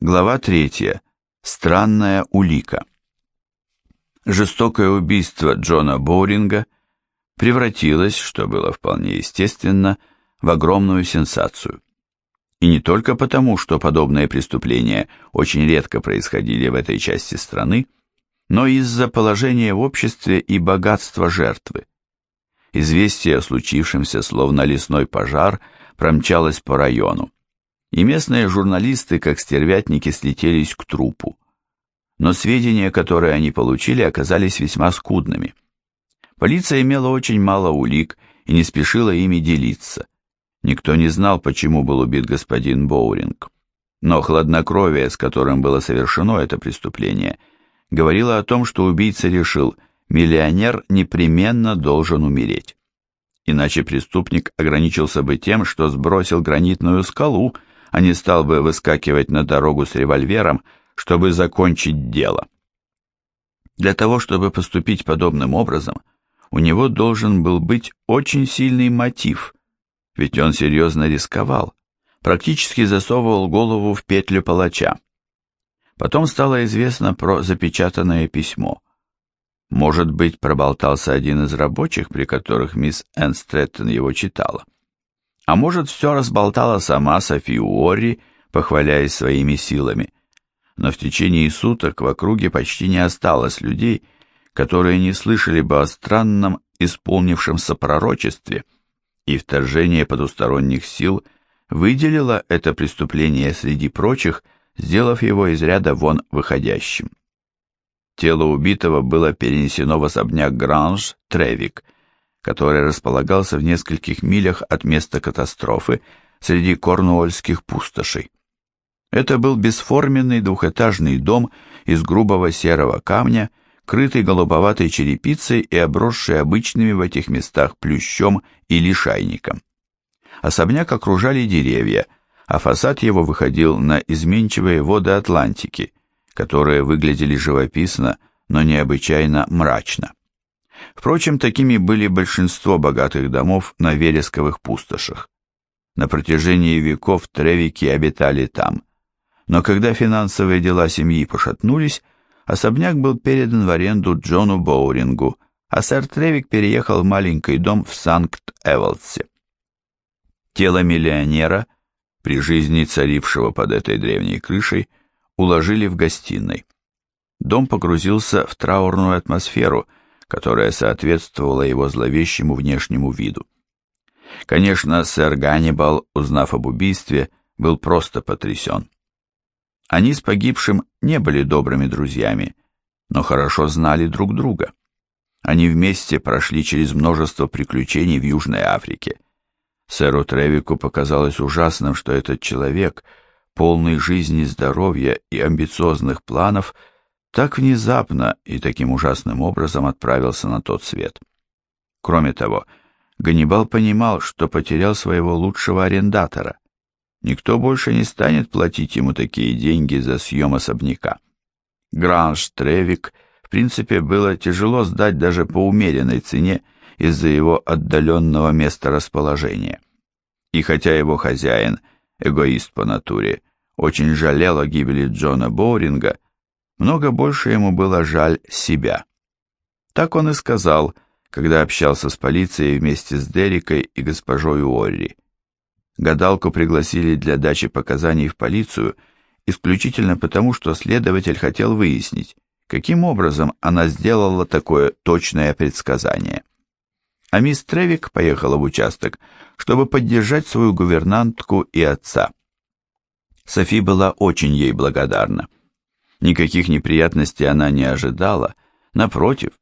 Глава 3. Странная улика. Жестокое убийство Джона Боуринга превратилось, что было вполне естественно, в огромную сенсацию. И не только потому, что подобные преступления очень редко происходили в этой части страны, но из-за положения в обществе и богатства жертвы. Известие о случившемся, словно лесной пожар, промчалось по району и местные журналисты, как стервятники, слетелись к трупу. Но сведения, которые они получили, оказались весьма скудными. Полиция имела очень мало улик и не спешила ими делиться. Никто не знал, почему был убит господин Боуринг. Но хладнокровие, с которым было совершено это преступление, говорило о том, что убийца решил, миллионер непременно должен умереть. Иначе преступник ограничился бы тем, что сбросил гранитную скалу, а не стал бы выскакивать на дорогу с револьвером, чтобы закончить дело. Для того, чтобы поступить подобным образом, у него должен был быть очень сильный мотив, ведь он серьезно рисковал, практически засовывал голову в петлю палача. Потом стало известно про запечатанное письмо. Может быть, проболтался один из рабочих, при которых мисс Энн Стрэттон его читала. А может, все разболтала сама Софи Уорри, похваляясь своими силами. Но в течение суток в округе почти не осталось людей, которые не слышали бы о странном исполнившемся пророчестве, и вторжение потусторонних сил выделило это преступление среди прочих, сделав его из ряда вон выходящим. Тело убитого было перенесено в особняк Гранж Тревик – который располагался в нескольких милях от места катастрофы среди корнуольских пустошей. Это был бесформенный двухэтажный дом из грубого серого камня, крытый голубоватой черепицей и обросший обычными в этих местах плющом и лишайником. Особняк окружали деревья, а фасад его выходил на изменчивые воды Атлантики, которые выглядели живописно, но необычайно мрачно. Впрочем, такими были большинство богатых домов на вересковых пустошах. На протяжении веков тревики обитали там. Но когда финансовые дела семьи пошатнулись, особняк был передан в аренду Джону Боурингу, а сэр Тревик переехал в маленький дом в Санкт-Эволдсе. Тело миллионера, при жизни царившего под этой древней крышей, уложили в гостиной. Дом погрузился в траурную атмосферу – которая соответствовала его зловещему внешнему виду. Конечно, сэр Ганнибал, узнав об убийстве, был просто потрясен. Они с погибшим не были добрыми друзьями, но хорошо знали друг друга. Они вместе прошли через множество приключений в Южной Африке. Сэру Тревику показалось ужасным, что этот человек, полный жизни, здоровья и амбициозных планов, так внезапно и таким ужасным образом отправился на тот свет. Кроме того, Ганнибал понимал, что потерял своего лучшего арендатора. Никто больше не станет платить ему такие деньги за съем особняка. Гранж Тревик, в принципе, было тяжело сдать даже по умеренной цене из-за его отдаленного места расположения. И хотя его хозяин, эгоист по натуре, очень жалел о гибели Джона Боуринга, много больше ему было жаль себя. Так он и сказал, когда общался с полицией вместе с Дерикой и госпожой Уорри. Гадалку пригласили для дачи показаний в полицию исключительно потому, что следователь хотел выяснить, каким образом она сделала такое точное предсказание. А мисс Тревик поехала в участок, чтобы поддержать свою гувернантку и отца. Софи была очень ей благодарна. Никаких неприятностей она не ожидала, напротив,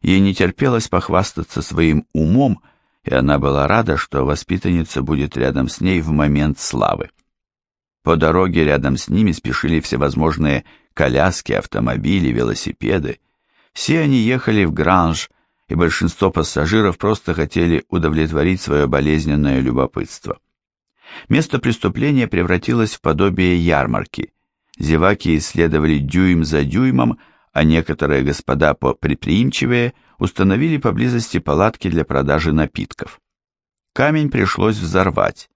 ей не терпелось похвастаться своим умом, и она была рада, что воспитанница будет рядом с ней в момент славы. По дороге рядом с ними спешили всевозможные коляски, автомобили, велосипеды. Все они ехали в Гранж, и большинство пассажиров просто хотели удовлетворить свое болезненное любопытство. Место преступления превратилось в подобие ярмарки, Зеваки исследовали дюйм за дюймом, а некоторые господа попредприимчивее установили поблизости палатки для продажи напитков. Камень пришлось взорвать,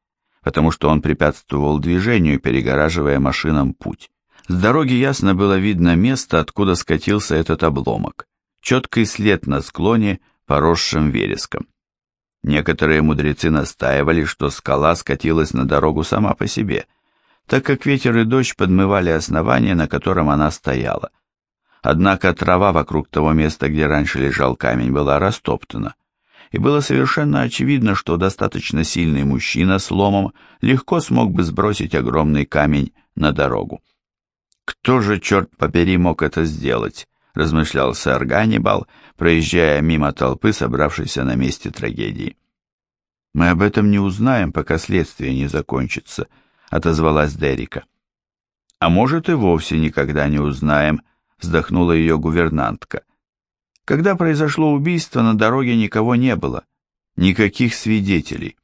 потому что он препятствовал движению, перегораживая машинам путь, С дороги ясно было видно место, откуда скатился этот обломок. Четкий след на склоне, поросшим вереском. Некоторые мудрецы настаивали, что скала скатилась на дорогу сама по себе, так как ветер и дождь подмывали основание, на котором она стояла. Однако трава вокруг того места, где раньше лежал камень, была растоптана, и было совершенно очевидно, что достаточно сильный мужчина с ломом легко смог бы сбросить огромный камень на дорогу. «Кто же, черт побери, мог это сделать?» — размышлял сэр Ганнибал, проезжая мимо толпы, собравшейся на месте трагедии. «Мы об этом не узнаем, пока следствие не закончится», — отозвалась Дерика. «А может, и вовсе никогда не узнаем», — вздохнула ее гувернантка. «Когда произошло убийство, на дороге никого не было, никаких свидетелей».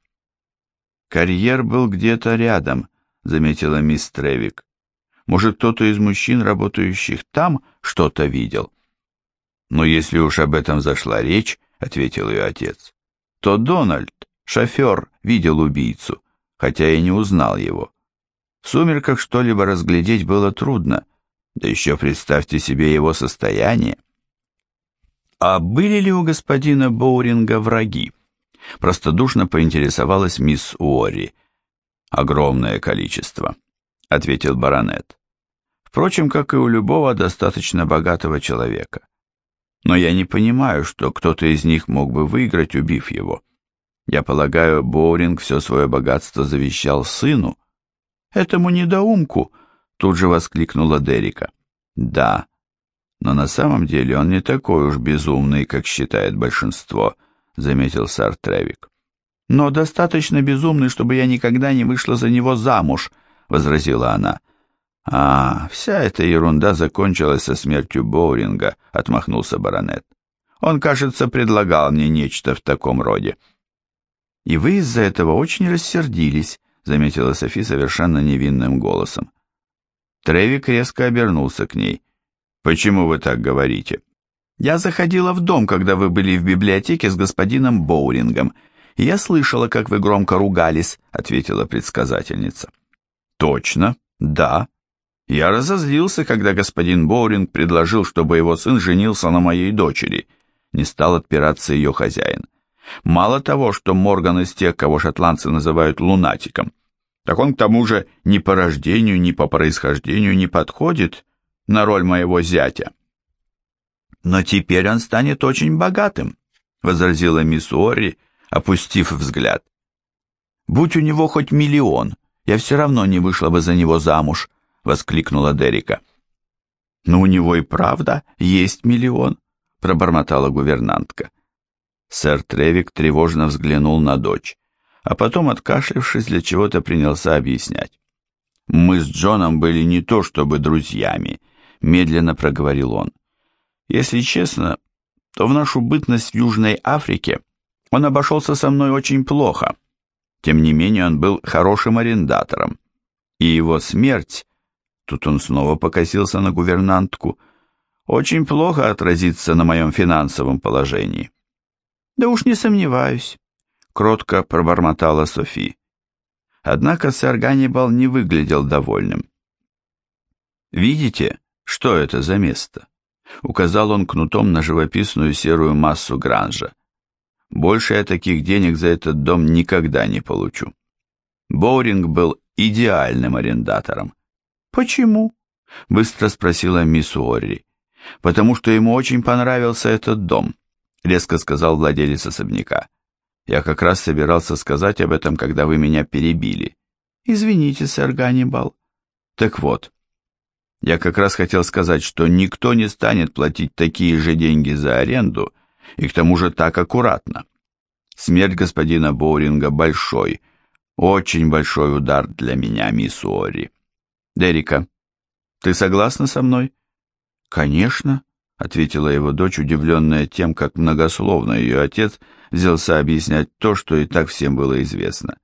«Карьер был где-то рядом», — заметила мисс Тревик. Может, кто-то из мужчин, работающих там, что-то видел? Но если уж об этом зашла речь, ответил ее отец, то Дональд, шофер, видел убийцу, хотя и не узнал его. В сумерках что-либо разглядеть было трудно, да еще представьте себе его состояние. А были ли у господина Боуринга враги? Простодушно поинтересовалась мисс Уорри. Огромное количество ответил баронет. Впрочем, как и у любого достаточно богатого человека. Но я не понимаю, что кто-то из них мог бы выиграть, убив его. Я полагаю, Боуринг все свое богатство завещал сыну. Этому недоумку, тут же воскликнула Дерика. Да, но на самом деле он не такой уж безумный, как считает большинство, заметил сэр Тревик. Но достаточно безумный, чтобы я никогда не вышла за него замуж, — возразила она. «А, вся эта ерунда закончилась со смертью Боуринга», — отмахнулся баронет. «Он, кажется, предлагал мне нечто в таком роде». «И вы из-за этого очень рассердились», — заметила Софи совершенно невинным голосом. Тревик резко обернулся к ней. «Почему вы так говорите?» «Я заходила в дом, когда вы были в библиотеке с господином Боурингом, и я слышала, как вы громко ругались», — ответила предсказательница. Точно, да. Я разозлился, когда господин Боуринг предложил, чтобы его сын женился на моей дочери. Не стал отпираться ее хозяин. Мало того, что Морган из тех, кого шотландцы называют лунатиком, так он к тому же ни по рождению, ни по происхождению не подходит на роль моего зятя. Но теперь он станет очень богатым, возразила мисс Ори, опустив взгляд. Будь у него хоть миллион, я все равно не вышла бы за него замуж», — воскликнула Дерика. «Но у него и правда есть миллион», — пробормотала гувернантка. Сэр Тревик тревожно взглянул на дочь, а потом, откашлившись, для чего-то принялся объяснять. «Мы с Джоном были не то чтобы друзьями», — медленно проговорил он. «Если честно, то в нашу бытность в Южной Африке он обошелся со мной очень плохо». Тем не менее он был хорошим арендатором, и его смерть, тут он снова покосился на гувернантку, очень плохо отразится на моем финансовом положении. Да уж не сомневаюсь, кротко пробормотала Софи. Однако сэр Ганнибал не выглядел довольным. «Видите, что это за место?» Указал он кнутом на живописную серую массу Гранжа. Больше я таких денег за этот дом никогда не получу. Боуринг был идеальным арендатором. «Почему?» — быстро спросила мисс Уорри. «Потому что ему очень понравился этот дом», — резко сказал владелец особняка. «Я как раз собирался сказать об этом, когда вы меня перебили». «Извините, сэр Ганнибал». «Так вот, я как раз хотел сказать, что никто не станет платить такие же деньги за аренду, — и к тому же так аккуратно. Смерть господина Боуринга большой, очень большой удар для меня, мисс Уорри. Дерика, ты согласна со мной? Конечно, ответила его дочь, удивленная тем, как многословно ее отец взялся объяснять то, что и так всем было известно.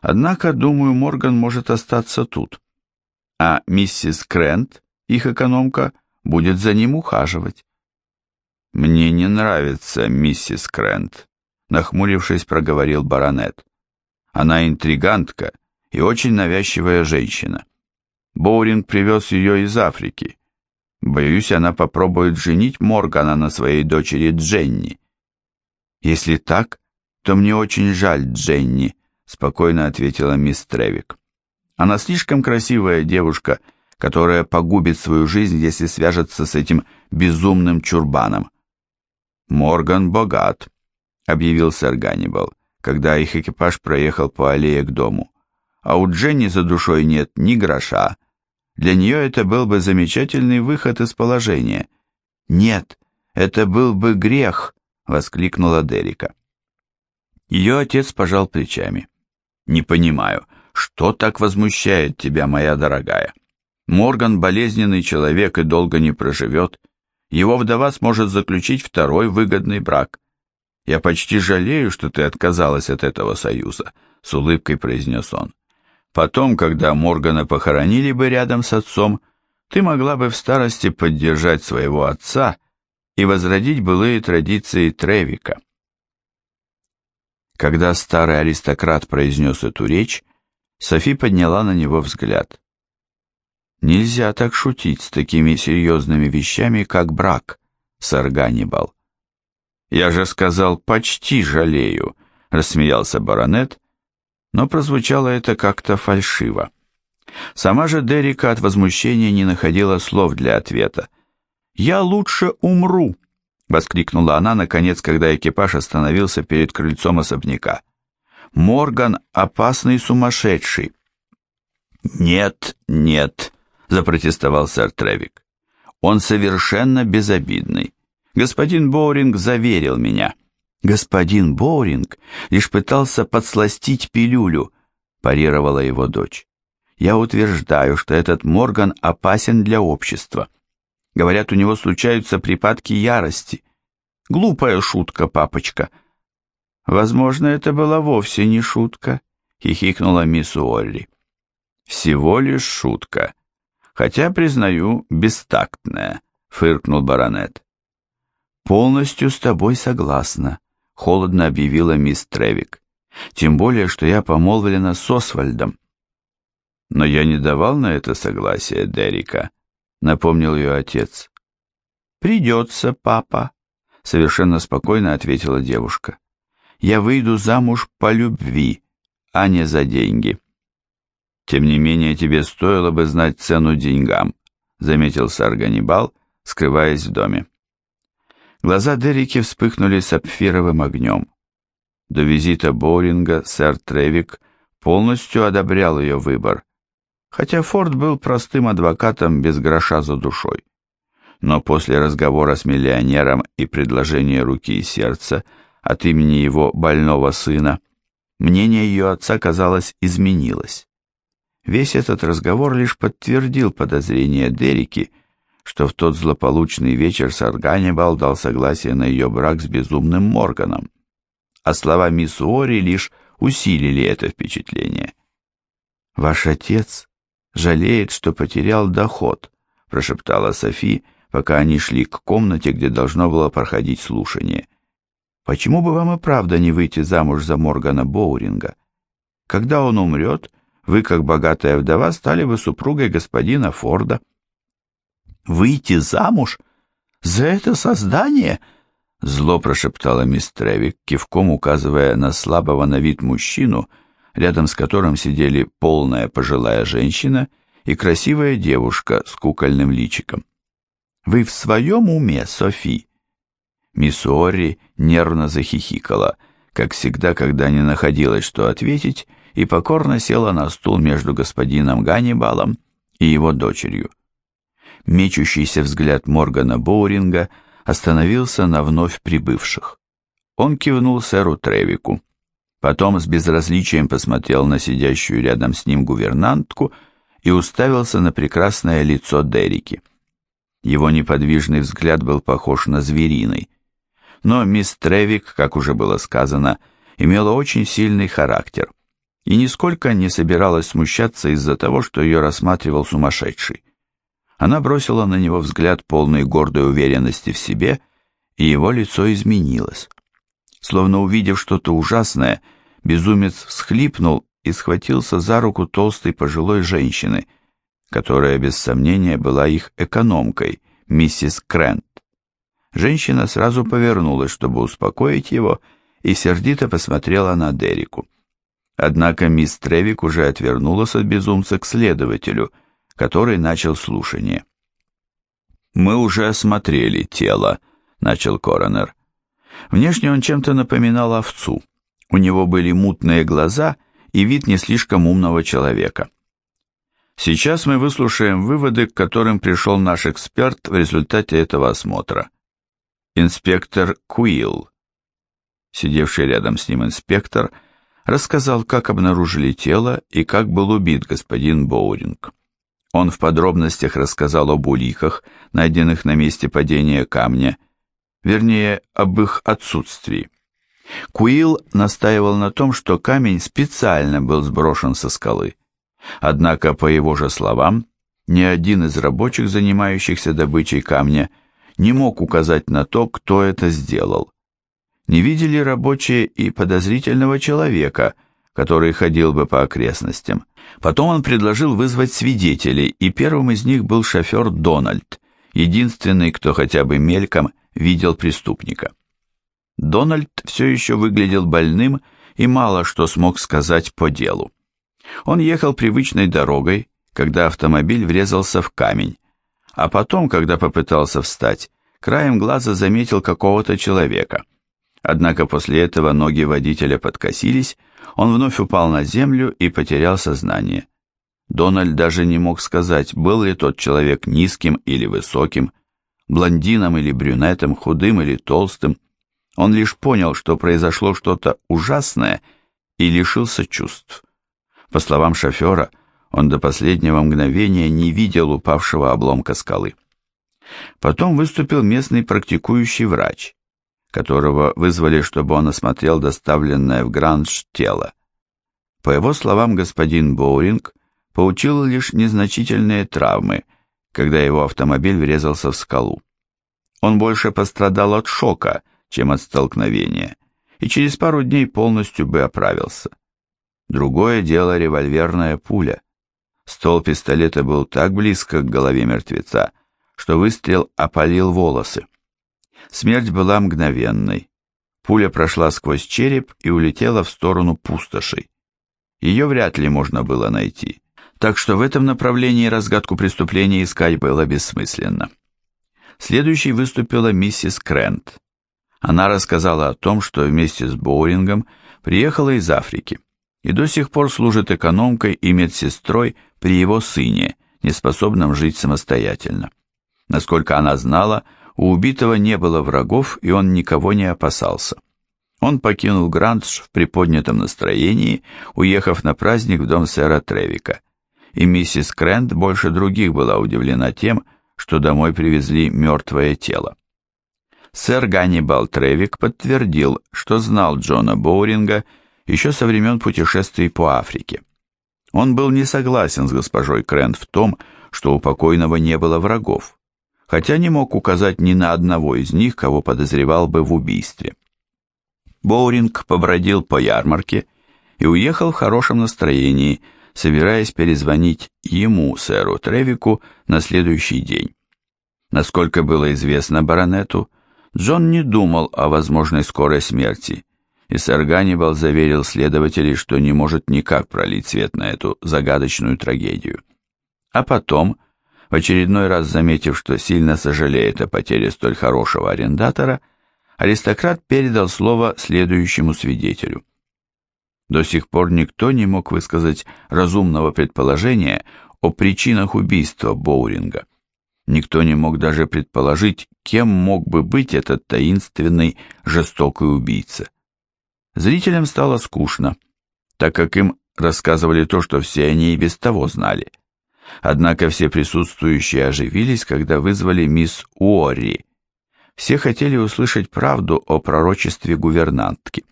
Однако, думаю, Морган может остаться тут. А миссис Крент, их экономка, будет за ним ухаживать. «Мне не нравится миссис Крент», — нахмурившись, проговорил баронет. «Она интригантка и очень навязчивая женщина. Боуринг привез ее из Африки. Боюсь, она попробует женить Моргана на своей дочери Дженни. Если так, то мне очень жаль Дженни, спокойно ответила мисс Тревик. Она слишком красивая девушка, которая погубит свою жизнь, если свяжется с этим безумным чурбаном. Морган богат, объявил сэр Ганнибал, когда их экипаж проехал по аллее к дому. А у Дженни за душой нет ни гроша. Для нее это был бы замечательный выход из положения. Нет, это был бы грех, воскликнула Дерика. Ее отец пожал плечами. Не понимаю, что так возмущает тебя, моя дорогая? Морган болезненный человек и долго не проживет. Его вдова сможет заключить второй выгодный брак. «Я почти жалею, что ты отказалась от этого союза», — с улыбкой произнес он. «Потом, когда Моргана похоронили бы рядом с отцом, ты могла бы в старости поддержать своего отца и возродить былые традиции Тревика». Когда старый аристократ произнес эту речь, Софи подняла на него взгляд. «Нельзя так шутить с такими серьезными вещами, как брак, сэр Ганнибал. «Я же сказал, почти жалею», — рассмеялся баронет, но прозвучало это как-то фальшиво. Сама же Дерека от возмущения не находила слов для ответа. «Я лучше умру», — воскликнула она, наконец, когда экипаж остановился перед крыльцом особняка. «Морган — опасный сумасшедший». «Нет, нет», — запротестовал сэр Тревик. «Он совершенно безобидный. Господин Боуринг заверил меня. Господин Боуринг лишь пытался подсластить пилюлю, парировала его дочь. Я утверждаю, что этот Морган опасен для общества. Говорят, у него случаются припадки ярости. Глупая шутка, папочка. Возможно, это была вовсе не шутка, хихикнула мисс Уолли. Всего лишь шутка. Хотя, признаю, бестактная, фыркнул баронет. «Полностью с тобой согласна», — холодно объявила мисс Тревик. «Тем более, что я помолвлена с Освальдом». «Но я не давал на это согласия, Дерека», — напомнил ее отец. «Придется, папа», — совершенно спокойно ответила девушка. «Я выйду замуж по любви, а не за деньги». «Тем не менее, тебе стоило бы знать цену деньгам», — заметил сэр Ганнибал, скрываясь в доме. Глаза Дерики вспыхнули сапфировым огнем. До визита Боуринга сэр Тревик полностью одобрял ее выбор, хотя Форд был простым адвокатом без гроша за душой. Но после разговора с миллионером и предложения руки и сердца от имени его больного сына, мнение ее отца, казалось, изменилось. Весь этот разговор лишь подтвердил подозрения Дерики, что в тот злополучный вечер сэр Ганнибал дал согласие на ее брак с безумным Морганом, а слова мисс Уори лишь усилили это впечатление. «Ваш отец жалеет, что потерял доход», прошептала Софи, пока они шли к комнате, где должно было проходить слушание. «Почему бы вам и правда не выйти замуж за Моргана Боуринга? Когда он умрет, вы, как богатая вдова, стали бы супругой господина Форда». Выйти замуж? За это создание?» Зло прошептала мисс Тревик, кивком указывая на слабого на вид мужчину, рядом с которым сидели полная пожилая женщина и красивая девушка с кукольным личиком. «Вы в своем уме, Софи?» Мисс Ори нервно захихикала, как всегда, когда не находилось, что ответить, и покорно села на стул между господином Ганнибалом и его дочерью мечущийся взгляд Моргана Боуринга остановился на вновь прибывших. Он кивнул сэру Тревику. Потом с безразличием посмотрел на сидящую рядом с ним гувернантку и уставился на прекрасное лицо Дерики. Его неподвижный взгляд был похож на звериный. Но мисс Тревик, как уже было сказано, имела очень сильный характер и нисколько не собиралась смущаться из-за того, что ее рассматривал сумасшедший. Она бросила на него взгляд полной гордой уверенности в себе, и его лицо изменилось. Словно увидев что-то ужасное, безумец всхлипнул и схватился за руку толстой пожилой женщины, которая без сомнения была их экономкой, миссис Крент. Женщина сразу повернулась, чтобы успокоить его, и сердито посмотрела на Дереку. Однако мисс Тревик уже отвернулась от безумца к следователю, который начал слушание. «Мы уже осмотрели тело», — начал коронер. Внешне он чем-то напоминал овцу. У него были мутные глаза и вид не слишком умного человека. Сейчас мы выслушаем выводы, к которым пришел наш эксперт в результате этого осмотра. Инспектор Куилл, сидевший рядом с ним инспектор, рассказал, как обнаружили тело и как был убит господин Боуринг. Он в подробностях рассказал об уликах, найденных на месте падения камня, вернее, об их отсутствии. Куилл настаивал на том, что камень специально был сброшен со скалы. Однако, по его же словам, ни один из рабочих, занимающихся добычей камня, не мог указать на то, кто это сделал. Не видели рабочие и подозрительного человека, который ходил бы по окрестностям. Потом он предложил вызвать свидетелей, и первым из них был шофер Дональд, единственный, кто хотя бы мельком видел преступника. Дональд все еще выглядел больным и мало что смог сказать по делу. Он ехал привычной дорогой, когда автомобиль врезался в камень, а потом, когда попытался встать, краем глаза заметил какого-то человека. Однако после этого ноги водителя подкосились, он вновь упал на землю и потерял сознание. Дональд даже не мог сказать, был ли тот человек низким или высоким, блондином или брюнетом, худым или толстым. Он лишь понял, что произошло что-то ужасное и лишился чувств. По словам шофера, он до последнего мгновения не видел упавшего обломка скалы. Потом выступил местный практикующий врач, которого вызвали, чтобы он осмотрел доставленное в Гранж тело. По его словам, господин Боуринг получил лишь незначительные травмы, когда его автомобиль врезался в скалу. Он больше пострадал от шока, чем от столкновения, и через пару дней полностью бы оправился. Другое дело револьверная пуля. Ствол пистолета был так близко к голове мертвеца, что выстрел опалил волосы. Смерть была мгновенной. Пуля прошла сквозь череп и улетела в сторону пустошей. Ее вряд ли можно было найти, так что в этом направлении разгадку преступления искать было бессмысленно. Следующей выступила миссис Крент. Она рассказала о том, что вместе с Боурингом приехала из Африки и до сих пор служит экономкой и медсестрой при его сыне, неспособном жить самостоятельно. Насколько она знала, у убитого не было врагов, и он никого не опасался. Он покинул Грандж в приподнятом настроении, уехав на праздник в дом сэра Тревика. И миссис Крент больше других была удивлена тем, что домой привезли мертвое тело. Сэр Ганнибал Тревик подтвердил, что знал Джона Боуринга еще со времен путешествий по Африке. Он был не согласен с госпожой Крент в том, что у покойного не было врагов, хотя не мог указать ни на одного из них, кого подозревал бы в убийстве. Боуринг побродил по ярмарке и уехал в хорошем настроении, собираясь перезвонить ему, сэру Тревику, на следующий день. Насколько было известно баронету, Джон не думал о возможной скорой смерти и сэр Ганнибал заверил следователей, что не может никак пролить свет на эту загадочную трагедию. А потом, в очередной раз заметив, что сильно сожалеет о потере столь хорошего арендатора, аристократ передал слово следующему свидетелю. До сих пор никто не мог высказать разумного предположения о причинах убийства Боуринга. Никто не мог даже предположить, кем мог бы быть этот таинственный, жестокий убийца. Зрителям стало скучно, так как им рассказывали то, что все они и без того знали. Однако все присутствующие оживились, когда вызвали мисс Уорри. Все хотели услышать правду о пророчестве гувернантки.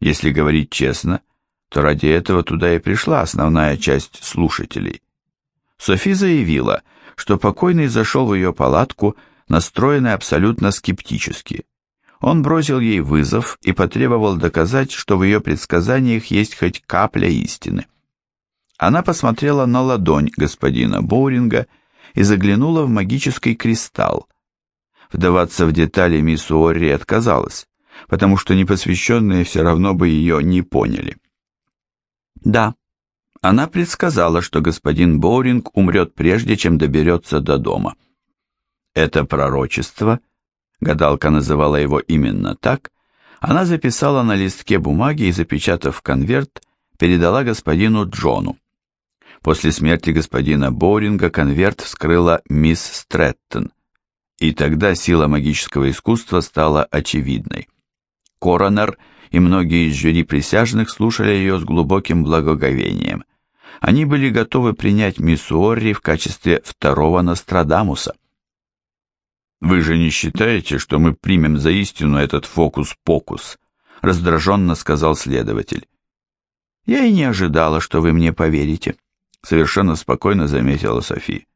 Если говорить честно, то ради этого туда и пришла основная часть слушателей. Софи заявила, что покойный зашел в ее палатку, настроенный абсолютно скептически. Он бросил ей вызов и потребовал доказать, что в ее предсказаниях есть хоть капля истины. Она посмотрела на ладонь господина Боуринга и заглянула в магический кристалл. Вдаваться в детали мисс Уорри отказалась, потому что непосвященные все равно бы ее не поняли. Да, она предсказала, что господин Боуринг умрет прежде, чем доберется до дома. Это пророчество, гадалка называла его именно так, она записала на листке бумаги и, запечатав конверт, передала господину Джону. После смерти господина Боуринга конверт вскрыла мисс Стрэттон, и тогда сила магического искусства стала очевидной. Коронер и многие из жюри присяжных слушали ее с глубоким благоговением. Они были готовы принять мисс Уорри в качестве второго Нострадамуса. «Вы же не считаете, что мы примем за истину этот фокус-покус?» раздраженно сказал следователь. «Я и не ожидала, что вы мне поверите», совершенно спокойно заметила Софи.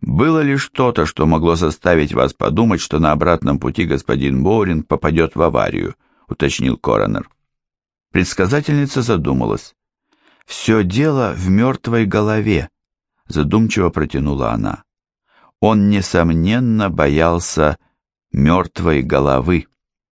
«Было ли что-то, что могло заставить вас подумать, что на обратном пути господин Боуринг попадет в аварию?» уточнил коронер. Предсказательница задумалась. «Все дело в мертвой голове», задумчиво протянула она. Он, несомненно, боялся мертвой головы.